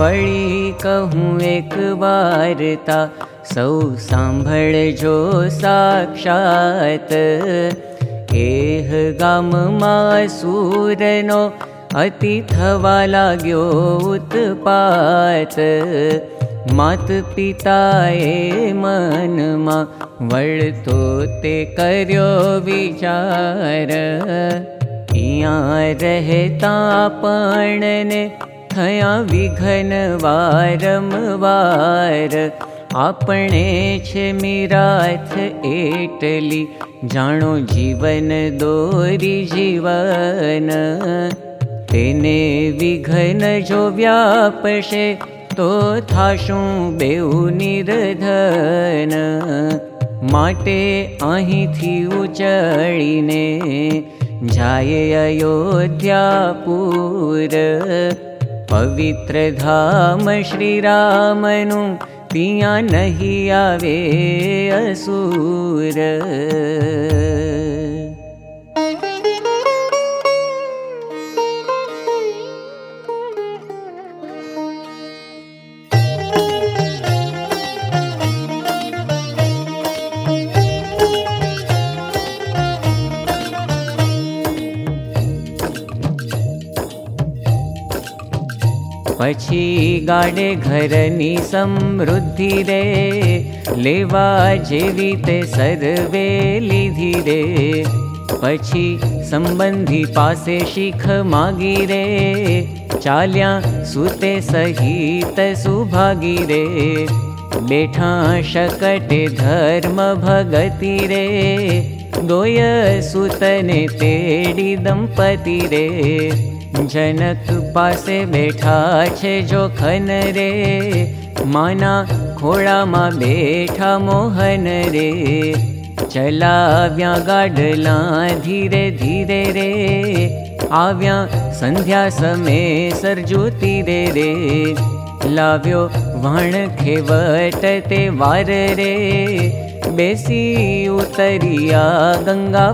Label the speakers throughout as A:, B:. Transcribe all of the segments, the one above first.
A: वळी कहूँ एक वार्ता सौ जो साक्षात। एह गाम मा सूरनो अति थवा लाग्यो उत्पात। मात पिताए मन मा वळतो ते कर्यो विचार। पणने थया विघन वारंवार આપણે છે મીરાથ એટલી જાણો જીવન દોરી જીવન તેને વિઘન જો વ્યાપશે તો થાશું બેઉ નિર્ધન માટે અહીંથી ઉચળીને જાય અયોધ્યાપુર पवित्र नहि आवे असूर। पछी गाडे घरनी समृद्धि रे लेवा जेवी ते सर्वे लीधी रे पछी संबंधी पासे शिख मागी रे चाल्या सुते सहित सुभागी रे। बेठा शकटे धर्म भगति रे दोय सुतने तेडी दंपति रे पासे बैठा छे जो खन रे। माना खोड़ा मा बैठा मोहन रे। चला व्या गाडला धीरे धीरे रे। आव्या संध्या समय सरजूती रे रे। लाव्यो वण खेवट ते वार रे। बेसी उतरिया गंगा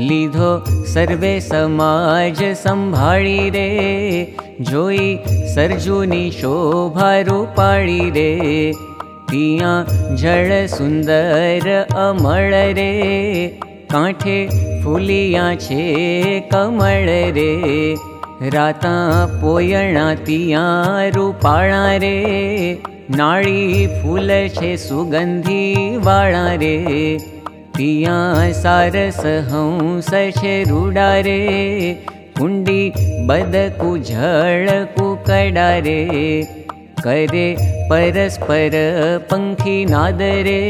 A: पार रे लीधो सर्वे समाज संभाळी रे जोई सर्जुनी शोभा रूपाळी रे पिया जळ सुंदर अमळ रे कांठे फुलिया छे कमळ रे राता पोयणा तिया रूपाळा रे नाळी फूल छे सुगंधी वाळा रे पिया सारस हंस छे रूडारे कुंडी बदकु झळकु कडारे करे परस्पर पंखी नादरे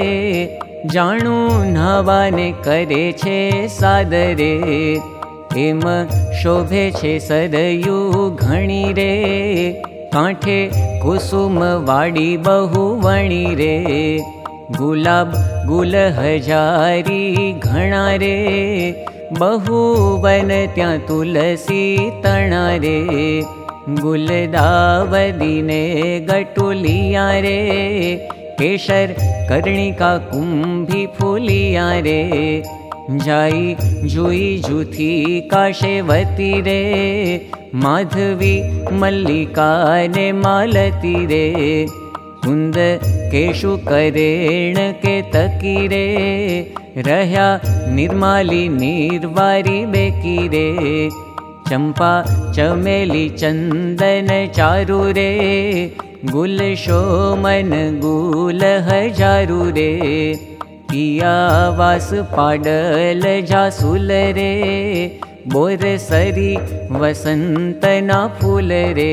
A: जाणू नावाने करे छे सादरे एम शोभे घणी रे कांठे कुसुम वाडी बहु वणी रे गुलाब गुल हजारी घणा रे बहु वन त्या तुलसी तणा रे गुलदावदी ने गटुलिया रे केशर कर्णिका कुंभी फूलिया रे जाई जुई जुथी काशेवती रे माधवी मल्लिका ने मालती रे कुंद केशु करेण के तकीरे रह्या निर्माली निर्वारी बेकीरे। चंपा चमेली चंदन चारु रे गुल शोमन गुल रे पाडल फूल रे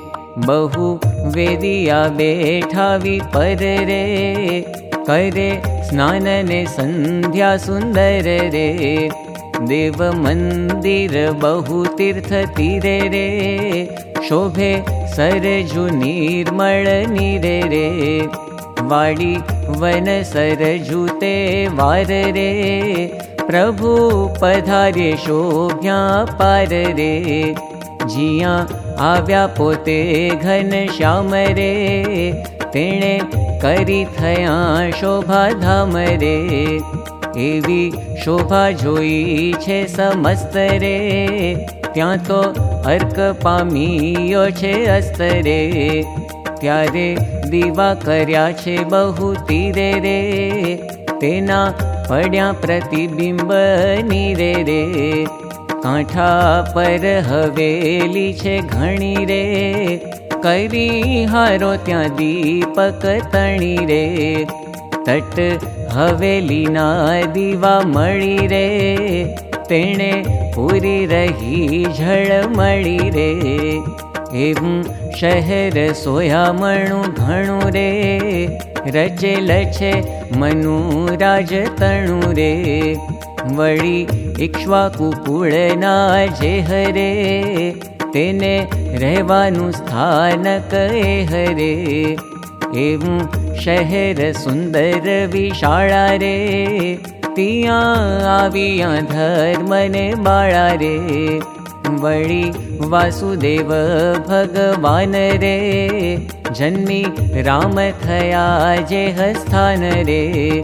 A: बहु वेदिया बेठा विपर रे करे स्नानने सन्ध्या सुन्दर रे देव बहु तीर्थ तीरे रे शोभे सरजु निर्मल निरे रे वाडी वन सरजुते वार रे प्रभु पधारे शोभ्या पार रे जिया आव्या पोते घन श्याम रे तेणे करी थया शोभा धाम रे एवी शोभा जोई छे समस्त रे त्या तो अर्क पामियो छे अस्त रे त्यारे दीवा कर्या छे बहु तीरे रे तेना पड्या प्रतिबिंब रे हवेली छे घणी रे. करी हारो त्या दीपक तणी रे. तट हवेली ना दीवा मळी रे. तेणे पूरी रही झळ मळी रे. एवं शहर सोया मणु घणु रे. रचेल छे मनु राज तणु વળી ઈક્ષ્વાકુ કુળના જે હરે તેને રહેવાનું સ્થાન કહે હરે. એવું શહેર સુંદર વિશાળા રે ત્યાં આવ્યા ધર્મને બાળા રે. વળી વાસુદેવ ભગવાન રે જન્મી રામ થયા જે હસ્થાન રે.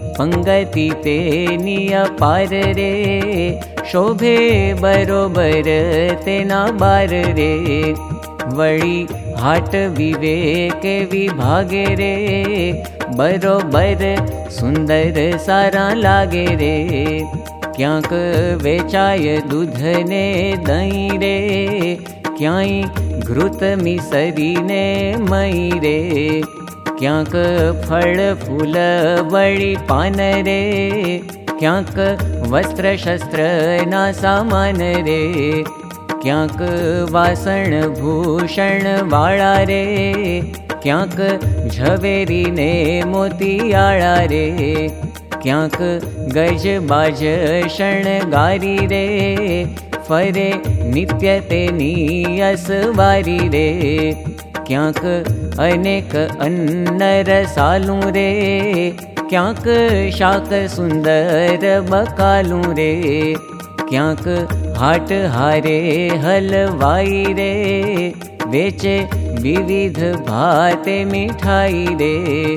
A: पंगती ते नियपार रे। शोभे बरोबर तेना बार रे। वळी हाट विवेक विभागे रे। बरोबर सुंदर सारा लागे रे। क्यांक वेचाय दूध ने दही रे। क्यांय घृत मिसरी ने मई रे क्यांक फल फूल बड़ी पान रे? क्यांक वस्त्र शस्त्र ना सामान रे? क्यांक वासण भूषण वाळा रे? क्यांक झवेरी ने मोतियाळा रे? क्यांक गज बाज शणगारी रे? फरे नित्य तेनी असवारी रे अन्न रसालू रे? क्यांक शाक सुंदर बकालू रे? क्यांक हाट हारे हलवाई रे? वेचे विविध भाते मिठाई रे?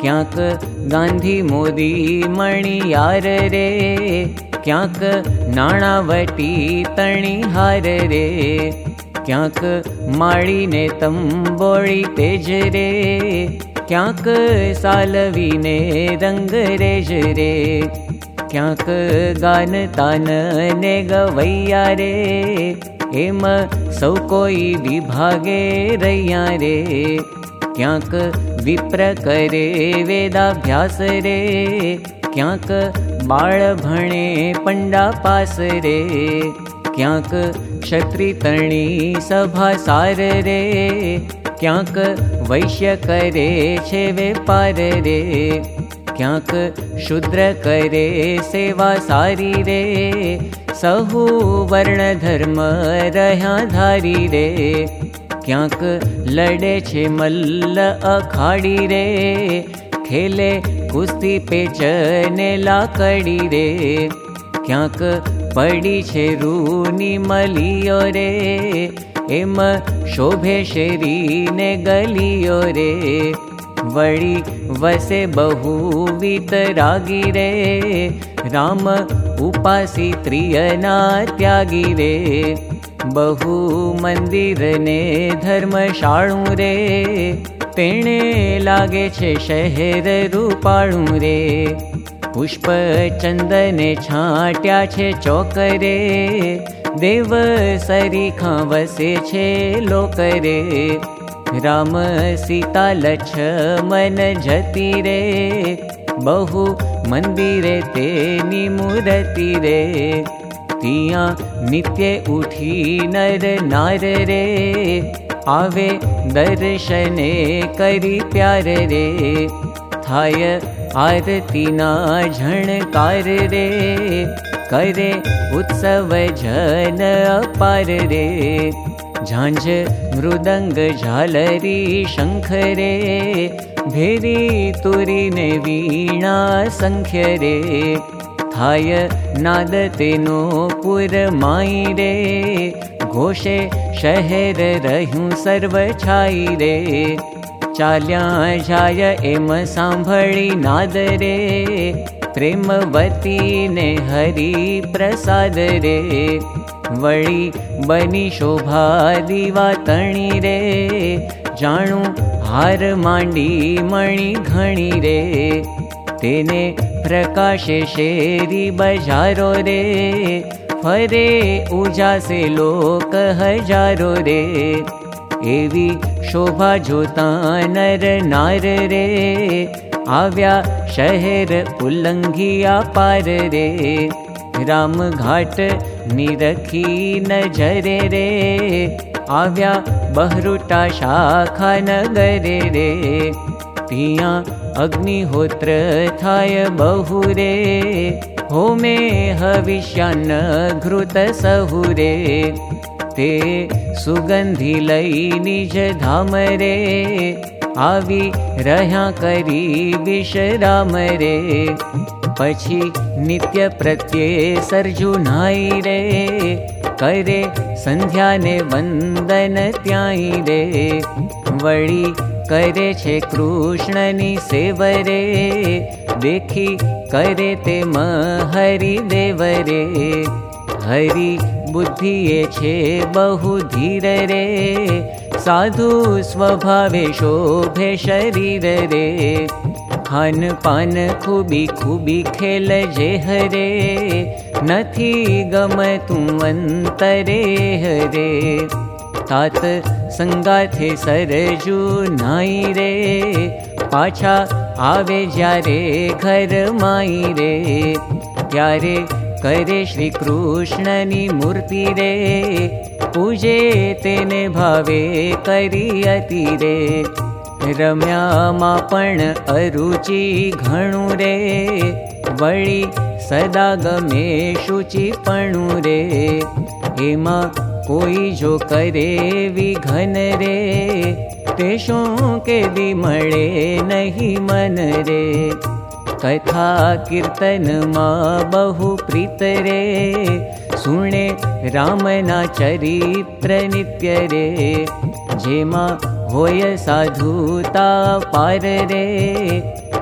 A: क्यांक गांधी मोदी मणियार रे? क्यांक नाणावटी तणी हार रे माळी ने तंबोळी तेज रे? क्यांक सालवीने रंग रेज रे? क्यांक गान तान ने गवैया रे? एम सौ कोई विभागे रैया रे? क्यांक विप्र करे वेदाभ्यास रे? क्यांक बाळ भणे पंडा पास रे सार रे। क्यांक वैश्य करे छे वेपार रे। क्यांक शूद्र करे सेवा सारी रे। सहु वर्ण धर्म रह्या धारी रे। क्यांक लड़े छे मल्ल अखाड़ी रे। खेले कुस्ती पेचने लाकड़ी रे। क्यांक पड़ी छे रूनी मलियो रे एम शोभे शेरी गलियो रे वड़ी वसे बहु वितरागी रे राम उपासी त्रियना त्यागी रे बहु मंदिर ने धर्मशाळू रे तेणे लागे छे शहर रूपाळू रे पुष्प चन्दने छाट्या छे चोकरे देव सरीखा वसे छे लोकरे। राम सीता लक्ष्मण जति रे बहु मन्दिरे तेनी मूर्ति रे। दर्शने करी प्यार रे। थाय आरती ना झणकार रे करे उत्सव जन अपार रे। झांझ मृदंग झालरी शंख रे भेरी ने वीणा संख्य रे। थाय नाद तेनो पुर माई रे घोषे शहर रहूं सर्व छाई रे चाल्या जाय एम सांभळी नाद रे प्रेमवती ने हरि प्रसाद रे वळी बनी शोभा दीवा तणी रे जाणू हार मांडी मणी घणी रे तेने प्रकाशे शेरी बजारो रे फरे उजासे लोक हजारो रे एवी शोभा जोता नर नार रे। आव्या शहर उल्लंघिया पार रे। राम घाट निरखी नजरे रे। आव्या बहुटा शाखा नगरे रे। तिया अग्निहोत्र थाय बहु रे। होमे हविष्यान्न घृत सहुरे ते रे आवी रह्या करी विश्राम रे पछी नित्य प्रत्ये सर्जु नाई रे। करे संध्या ने वंदन त्याई रे। वड़ी करे छे कृष्णनी सेवरे। देखी करे ते महरि देवरे। हरि बुद्धिए छे बहु धीर रे साधु स्वभावे शोभे शरीर रे खान पान खूबी खूबी खेल जे हरे नथी गम तू अंतरे हरे। तात संगाथे सरजू नाई रे पाछा आवे जारे घर माई रे। त्यारे करे श्री कृष्णनी मूर्ति रे पूजे तेने भावे करी अति रे रम्या मा पण अरुचि घणु रे वळी सदा गमे शुचि पणु रे एमा कोई जो करे विघन रे तेषो के मळे नहीं मन रे कथा कीर्तन मा बहु प्रीत रे। सुणे रामना चरित्र नित्य रे। जेमा होय साधुता पार रे।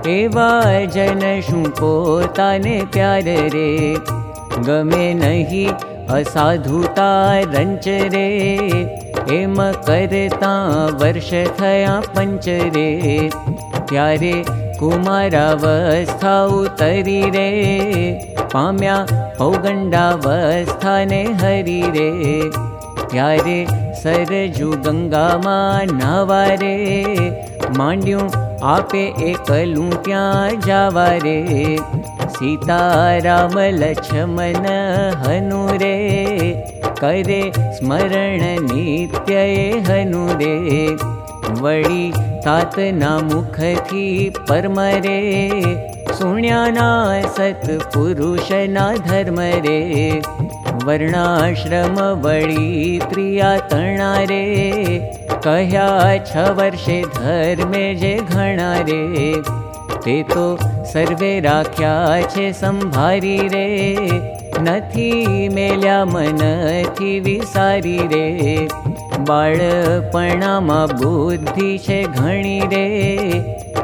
A: एवा जन शु पोताने प्यार रे। गमे नहीं असाधुता रंच रे। एम करता वर्ष थया पंच रे। त्यारे कुमारावस्था उतरी रे। पाम्या पौगण्डावस्थाने हरि रे। त्यारे सरजु गंगा मा नवारे मांड्यूं आपे एकलूं त्या जावारे सीता राम लक्ष्मण हनुरे करे स्मरण नित्य हनुरे वळी तातना मुखथी परमरे सुण्याना सत्पुरुषना धर्म रे वर्णाश्रम वळी त्रिया तणा रे कह्या छ वर्षे धर्मे जे घणा रे ते तो सर्वे राख्या छे संभारी रे नथी मेल्या मनथी विसारी रे बाळपणामा बुद्धि छे घणी रे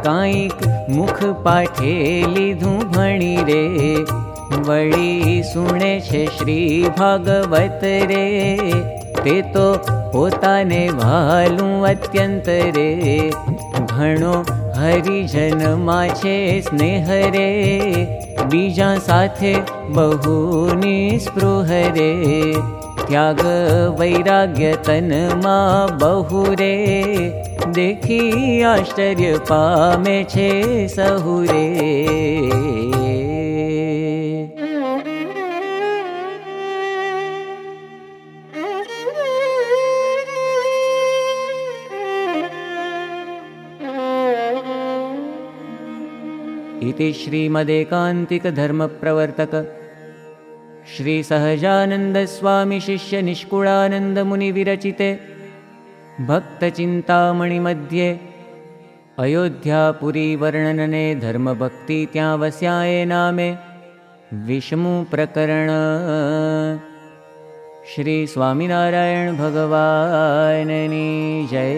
A: कांईक मुख पाठे लीधुं भणी रे वळी सुणे छे श्री भागवत रे ते तो पोताने वालुं अत्यंत रे घणो हरिजन मा छे स्नेह रे बीजा साथे बहु निस्पृहरे त्याग वैराग्य तन मा बहु रे देखी आश्चर्य पामे छे सहुरे। इति श्रीमदेकान्तिकधर्मप्रवर्तक श्रीसहजानन्दस्वामिशिष्यनिष्कुळानन्दमुनिविरचिते भक्तचिन्तामणिमध्ये अयोध्यापुरीवर्णनने धर्मभक्तित्यावस्याये नामे विष्णुप्रकरण। श्रीस्वामिनारायणभगवाननी जय